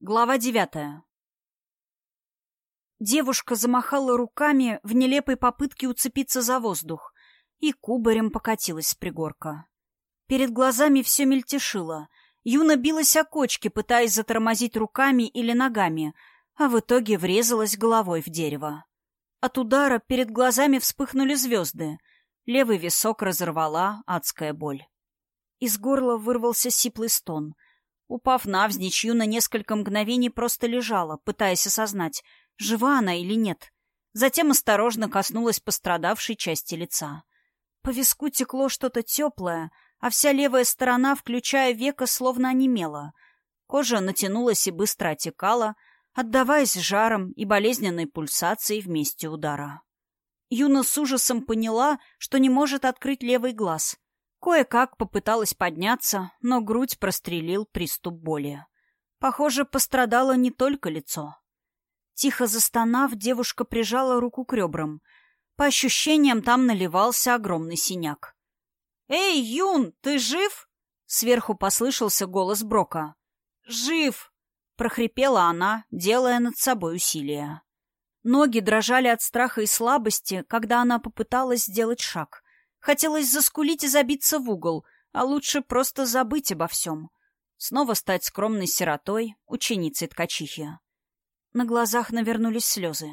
Глава девятая. Девушка замахала руками в нелепой попытке уцепиться за воздух и кубарем покатилась с пригорка. Перед глазами все мельтешило. Юна билась о кочки, пытаясь затормозить руками или ногами, а в итоге врезалась головой в дерево. От удара перед глазами вспыхнули звезды. Левый висок разорвала адская боль. Из горла вырвался сиплый стон — Упав навзничь, Юна несколько мгновений просто лежала, пытаясь осознать, жива она или нет. Затем осторожно коснулась пострадавшей части лица. По виску текло что-то теплое, а вся левая сторона, включая века, словно онемела. Кожа натянулась и быстро отекала, отдаваясь жаром и болезненной пульсацией в месте удара. Юна с ужасом поняла, что не может открыть левый глаз — Кое-как попыталась подняться, но грудь прострелил приступ боли. Похоже, пострадало не только лицо. Тихо застонав, девушка прижала руку к ребрам. По ощущениям, там наливался огромный синяк. «Эй, Юн, ты жив?» Сверху послышался голос Брока. «Жив!» — прохрипела она, делая над собой усилия. Ноги дрожали от страха и слабости, когда она попыталась сделать шаг. Хотелось заскулить и забиться в угол, а лучше просто забыть обо всем. Снова стать скромной сиротой, ученицей ткачихи. На глазах навернулись слезы.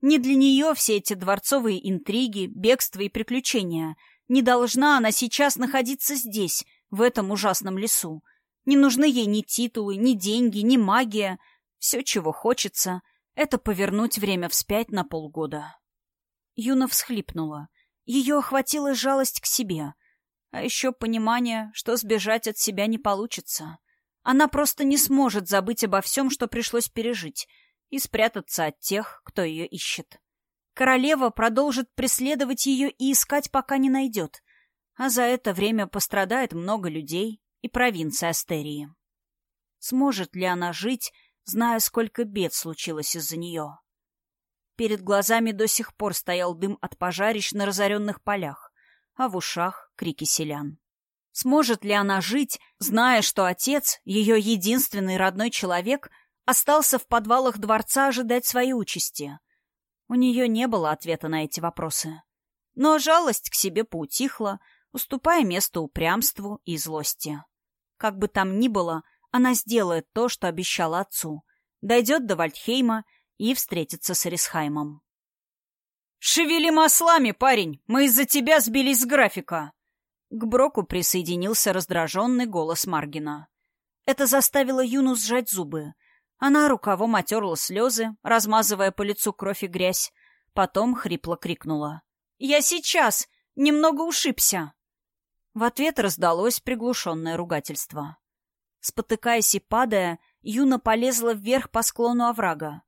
Не для нее все эти дворцовые интриги, бегства и приключения. Не должна она сейчас находиться здесь, в этом ужасном лесу. Не нужны ей ни титулы, ни деньги, ни магия. Все, чего хочется, это повернуть время вспять на полгода. Юна всхлипнула — ее охватила жалость к себе, а еще понимание, что сбежать от себя не получится. Она просто не сможет забыть обо всем, что пришлось пережить, и спрятаться от тех, кто ее ищет. Королева продолжит преследовать ее и искать, пока не найдет, а за это время пострадает много людей и провинция Астерии. Сможет ли она жить, зная, сколько бед случилось из-за нее? Перед глазами до сих пор стоял дым от пожарищ на разоренных полях, а в ушах — крики селян. Сможет ли она жить, зная, что отец, ее единственный родной человек, остался в подвалах дворца ожидать своей участи? У нее не было ответа на эти вопросы. Но жалость к себе поутихла, уступая место упрямству и злости. Как бы там ни было, она сделает то, что обещала отцу. Дойдет до Вальдхейма и встретиться с Эрисхаймом. «Шевели маслами, парень! Мы из-за тебя сбились с графика!» К Броку присоединился раздраженный голос Маргина. Это заставило Юну сжать зубы. Она рукавом отерла слезы, размазывая по лицу кровь и грязь. Потом хрипло крикнула. «Я сейчас! Немного ушибся!» В ответ раздалось приглушенное ругательство. Спотыкаясь и падая, Юна полезла вверх по склону оврага.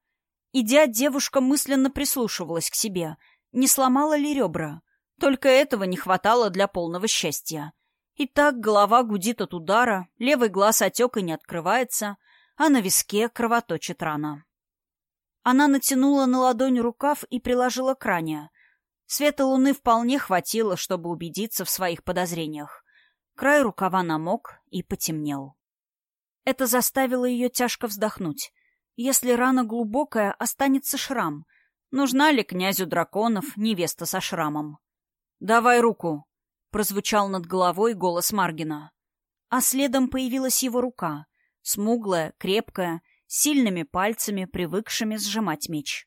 Идя, девушка мысленно прислушивалась к себе, не сломала ли ребра. Только этого не хватало для полного счастья. И так голова гудит от удара, левый глаз отек и не открывается, а на виске кровоточит рана. Она натянула на ладонь рукав и приложила к ране. Света луны вполне хватило, чтобы убедиться в своих подозрениях. Край рукава намок и потемнел. Это заставило ее тяжко вздохнуть. Если рана глубокая, останется шрам. Нужна ли князю драконов невеста со шрамом? «Давай руку!» — прозвучал над головой голос Маргина. А следом появилась его рука, смуглая, крепкая, сильными пальцами, привыкшими сжимать меч.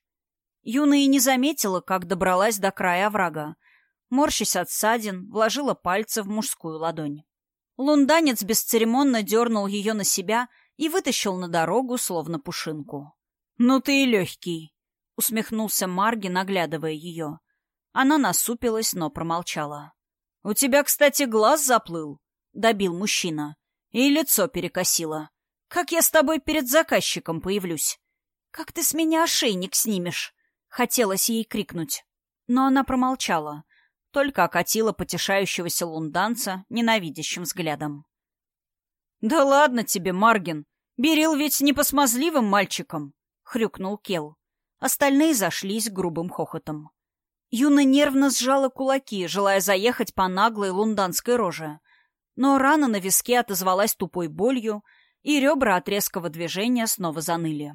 Юна и не заметила, как добралась до края оврага. Морщась от ссадин, вложила пальцы в мужскую ладонь. Лунданец бесцеремонно дернул ее на себя — и вытащил на дорогу, словно пушинку. «Ну ты и легкий!» — усмехнулся Марги, наглядывая ее. Она насупилась, но промолчала. «У тебя, кстати, глаз заплыл», — добил мужчина. «И лицо перекосило. Как я с тобой перед заказчиком появлюсь? Как ты с меня ошейник снимешь?» Хотелось ей крикнуть. Но она промолчала, только окатила потешающегося лунданца ненавидящим взглядом. «Да ладно тебе, Маргин. Берил ведь не по смазливым мальчикам», — хрюкнул Кел. Остальные зашлись грубым хохотом. Юна нервно сжала кулаки, желая заехать по наглой лунданской роже. Но рана на виске отозвалась тупой болью, и ребра от резкого движения снова заныли.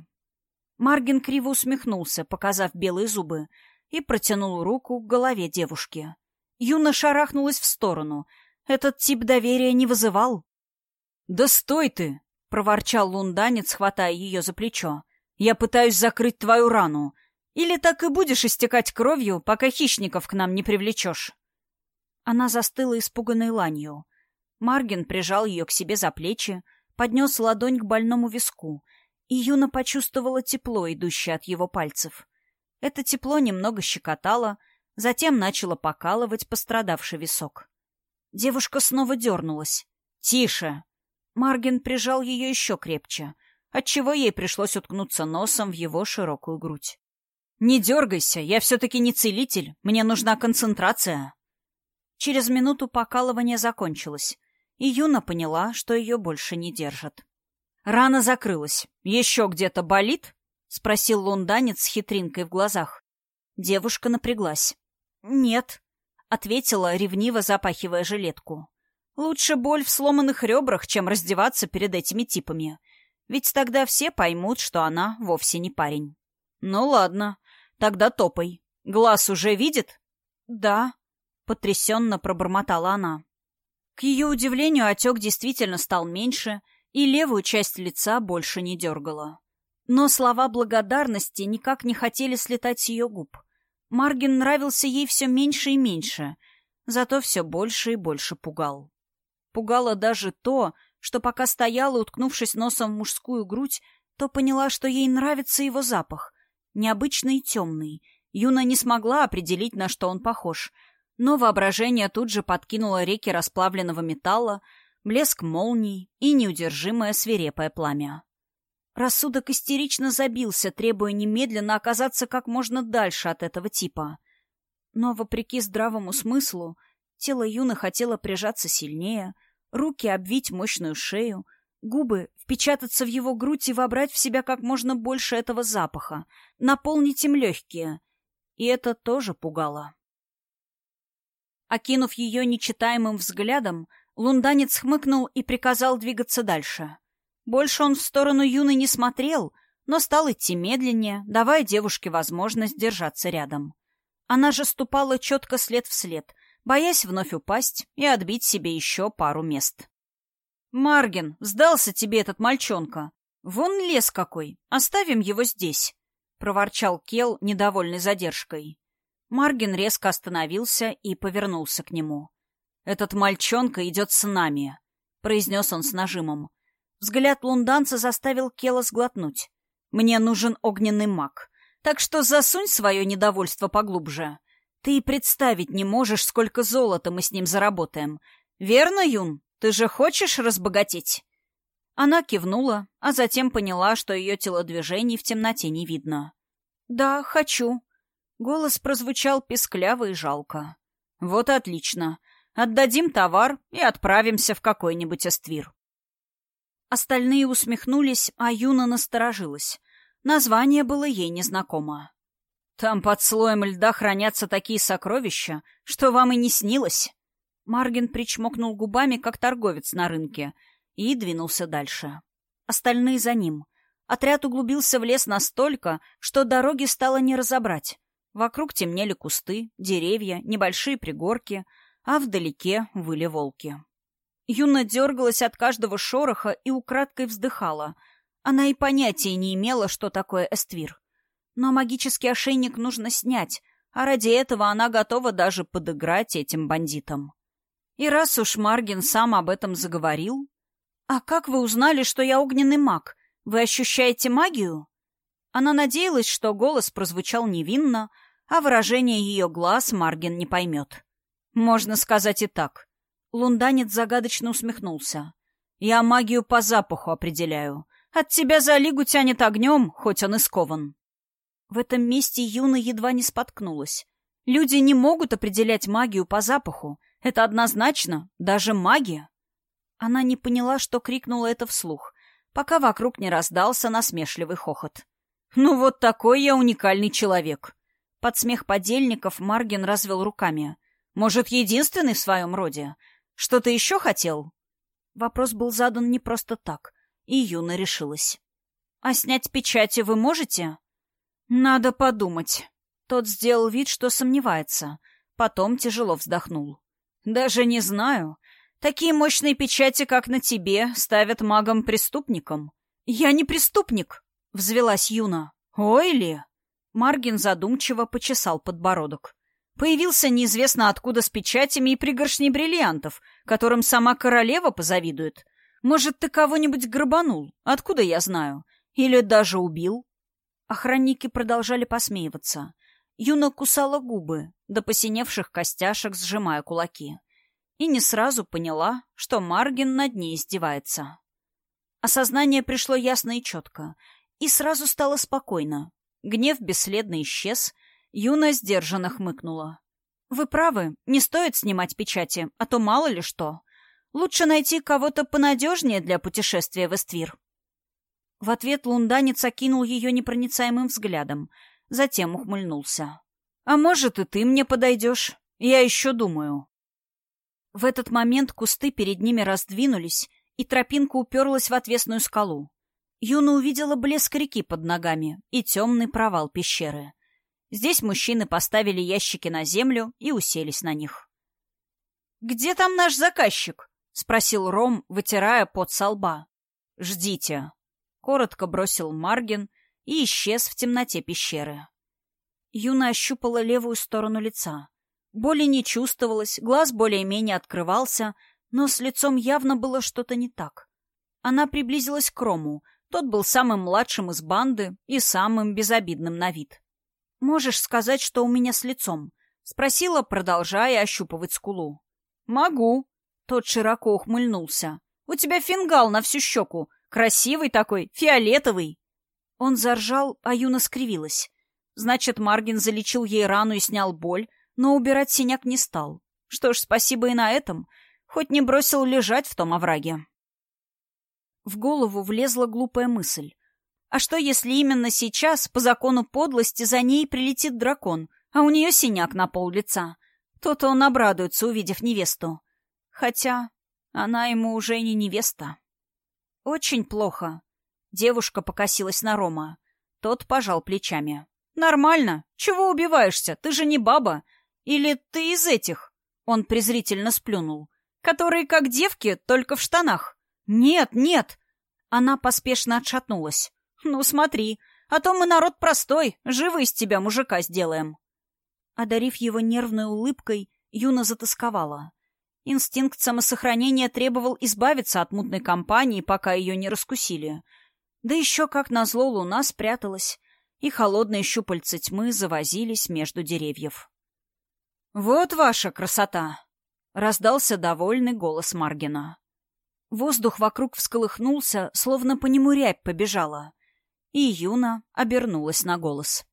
Маргин криво усмехнулся, показав белые зубы, и протянул руку к голове девушки. Юна шарахнулась в сторону. Этот тип доверия не вызывал. «Да стой ты!» — проворчал лунданец, хватая ее за плечо. «Я пытаюсь закрыть твою рану. Или так и будешь истекать кровью, пока хищников к нам не привлечешь?» Она застыла испуганной ланью. Маргин прижал ее к себе за плечи, поднес ладонь к больному виску, и Юна почувствовала тепло, идущее от его пальцев. Это тепло немного щекотало, затем начало покалывать пострадавший висок. Девушка снова дернулась. «Тише!» Маргин прижал ее еще крепче, отчего ей пришлось уткнуться носом в его широкую грудь. «Не дергайся, я все-таки не целитель, мне нужна концентрация». Через минуту покалывание закончилось, и Юна поняла, что ее больше не держат. Рана закрылась. «Еще где-то болит?» — спросил лунданец с хитринкой в глазах. Девушка напряглась. «Нет», — ответила, ревниво запахивая жилетку. «Лучше боль в сломанных ребрах, чем раздеваться перед этими типами. Ведь тогда все поймут, что она вовсе не парень». «Ну ладно, тогда топай. Глаз уже видит?» «Да», — потрясенно пробормотала она. К ее удивлению, отек действительно стал меньше, и левую часть лица больше не дергала. Но слова благодарности никак не хотели слетать с ее губ. Маргин нравился ей все меньше и меньше, зато все больше и больше пугал. Пугало даже то, что пока стояла, уткнувшись носом в мужскую грудь, то поняла, что ей нравится его запах. Необычный и темный. Юна не смогла определить, на что он похож. Но воображение тут же подкинуло реки расплавленного металла, блеск молний и неудержимое свирепое пламя. Рассудок истерично забился, требуя немедленно оказаться как можно дальше от этого типа. Но, вопреки здравому смыслу, тело Юны хотело прижаться сильнее, руки обвить мощную шею, губы впечататься в его грудь и вобрать в себя как можно больше этого запаха, наполнить им легкие. И это тоже пугало. Окинув ее нечитаемым взглядом, лунданец хмыкнул и приказал двигаться дальше — больше он в сторону Юны не смотрел, но стал идти медленнее, давая девушке возможность держаться рядом. Она же ступала четко след в след, боясь вновь упасть и отбить себе еще пару мест. «Марген, сдался тебе этот мальчонка. Вон лес какой, оставим его здесь», — проворчал Кел, недовольный задержкой. Марген резко остановился и повернулся к нему. «Этот мальчонка идет с нами», — произнес он с нажимом. Взгляд лунданца заставил Кела сглотнуть. «Мне нужен огненный маг. Так что засунь свое недовольство поглубже. Ты и представить не можешь, сколько золота мы с ним заработаем. Верно, Юн? Ты же хочешь разбогатеть?» Она кивнула, а затем поняла, что ее телодвижений в темноте не видно. «Да, хочу». Голос прозвучал пескляво и жалко. «Вот отлично. Отдадим товар и отправимся в какой-нибудь эствир». Остальные усмехнулись, а Юна насторожилась. Название было ей незнакомо. «Там под слоем льда хранятся такие сокровища, что вам и не снилось». Маргин причмокнул губами, как торговец на рынке, и двинулся дальше. Остальные за ним. Отряд углубился в лес настолько, что дороги стало не разобрать. Вокруг темнели кусты, деревья, небольшие пригорки, а вдалеке выли волки. Юна дергалась от каждого шороха и украдкой вздыхала. Она и понятия не имела, что такое эствир. Но магический ошейник нужно снять, а ради этого она готова даже подыграть этим бандитам. И раз уж Маргин сам об этом заговорил... «А как вы узнали, что я огненный маг? Вы ощущаете магию?» Она надеялась, что голос прозвучал невинно, а выражение ее глаз Маргин не поймет. Можно сказать и так. Лунданец загадочно усмехнулся. «Я магию по запаху определяю. От тебя за лигу тянет огнем, хоть он и скован». В этом месте Юна едва не споткнулась. Люди не могут определять магию по запаху. Это однозначно, даже магия. Она не поняла, что крикнула это вслух, пока вокруг не раздался насмешливый хохот. «Ну вот такой я уникальный человек!» Под смех подельников Маргин развел руками. «Может, единственный в своем роде? Что ты еще хотел?» Вопрос был задан не просто так, и Юна решилась. «А снять печати вы можете?» «Надо подумать». Тот сделал вид, что сомневается. Потом тяжело вздохнул. «Даже не знаю. Такие мощные печати, как на тебе, ставят магам-преступникам». «Я не преступник», — взвелась Юна. «Ой ли?» Маргин задумчиво почесал подбородок. Появился неизвестно откуда с печатями и пригоршней бриллиантов, которым сама королева позавидует. Может, ты кого-нибудь грабанул? Откуда я знаю? Или даже убил?» Охранники продолжали посмеиваться. Юна кусала губы, до посиневших костяшек сжимая кулаки. И не сразу поняла, что Маргин над ней издевается. Осознание пришло ясно и четко, и сразу стало спокойно. Гнев бесследно исчез, Юна сдержанно хмыкнула. «Вы правы, не стоит снимать печати, а то мало ли что. Лучше найти кого-то понадежнее для путешествия в Эствир». В ответ лунданец окинул ее непроницаемым взглядом, затем ухмыльнулся. «А может, и ты мне подойдешь? Я еще думаю». В этот момент кусты перед ними раздвинулись, и тропинка уперлась в отвесную скалу. Юна увидела блеск реки под ногами и темный провал пещеры. Здесь мужчины поставили ящики на землю и уселись на них. «Где там наш заказчик?» — спросил Ром, вытирая пот со лба. «Ждите», коротко бросил Маргин и исчез в темноте пещеры. Юна ощупала левую сторону лица. Боли не чувствовалось, глаз более-менее открывался, но с лицом явно было что-то не так. Она приблизилась к Рому. Тот был самым младшим из банды и самым безобидным на вид. «Можешь сказать, что у меня с лицом?» — спросила, продолжая ощупывать скулу. «Могу». Тот широко ухмыльнулся. «У тебя фингал на всю щеку. Красивый такой, фиолетовый. Он заржал, а Юна скривилась. Значит, Маргин залечил ей рану и снял боль, но убирать синяк не стал. Что ж, спасибо и на этом. Хоть не бросил лежать в том овраге. В голову влезла глупая мысль. А что, если именно сейчас, по закону подлости, за ней прилетит дракон, а у нее синяк на пол лица? То-то он обрадуется, увидев невесту. Хотя она ему уже не невеста. «Очень плохо». Девушка покосилась на Рома. Тот пожал плечами. «Нормально. Чего убиваешься? Ты же не баба. Или ты из этих?» Он презрительно сплюнул. «Которые как девки, только в штанах». «Нет, нет!» Она поспешно отшатнулась. «Ну, смотри, а то мы народ простой, живы из тебя мужика сделаем». Одарив его нервной улыбкой, Юна затасковала. Инстинкт самосохранения требовал избавиться от мутной компании, пока ее не раскусили. Да еще, как назло, луна спряталась, и холодные щупальца тьмы завозились между деревьев. «Вот ваша красота!» — раздался довольный голос Маргина. Воздух вокруг всколыхнулся, словно по нему рябь побежала, и Юна обернулась на голос.